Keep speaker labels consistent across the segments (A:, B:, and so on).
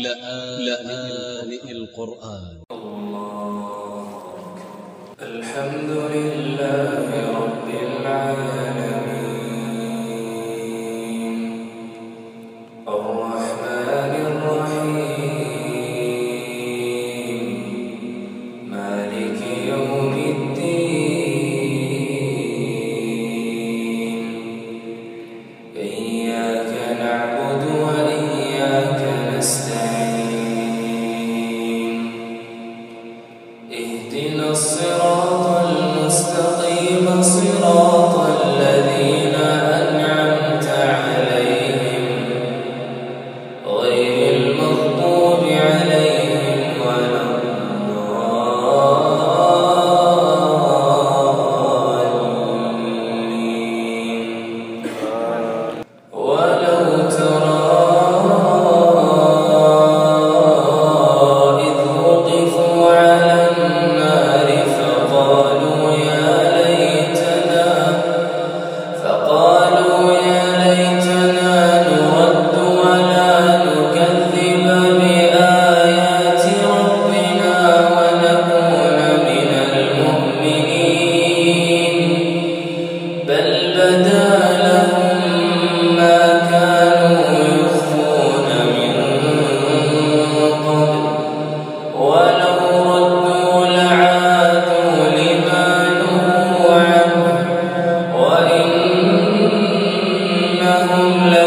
A: لآن لا القرآن.
B: الله أكبر. الحمد لله رب العالمين. لهم لا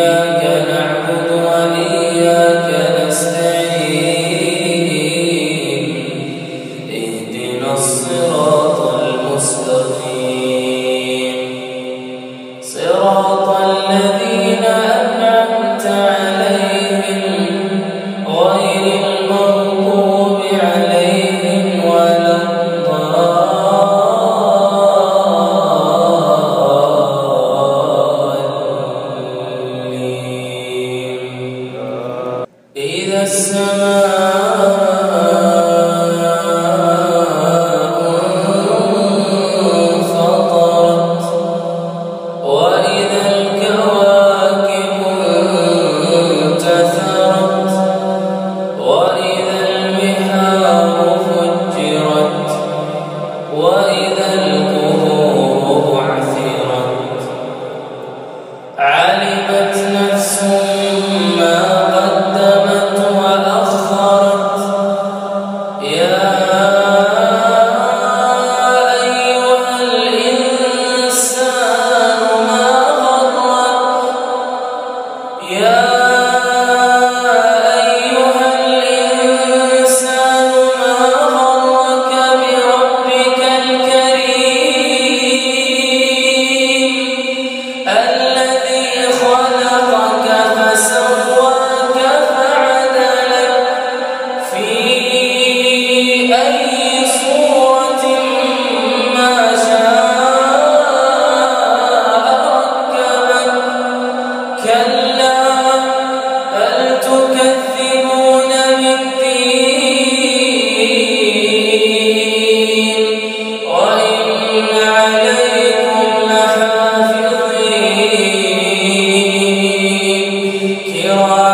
B: إياك Senhor.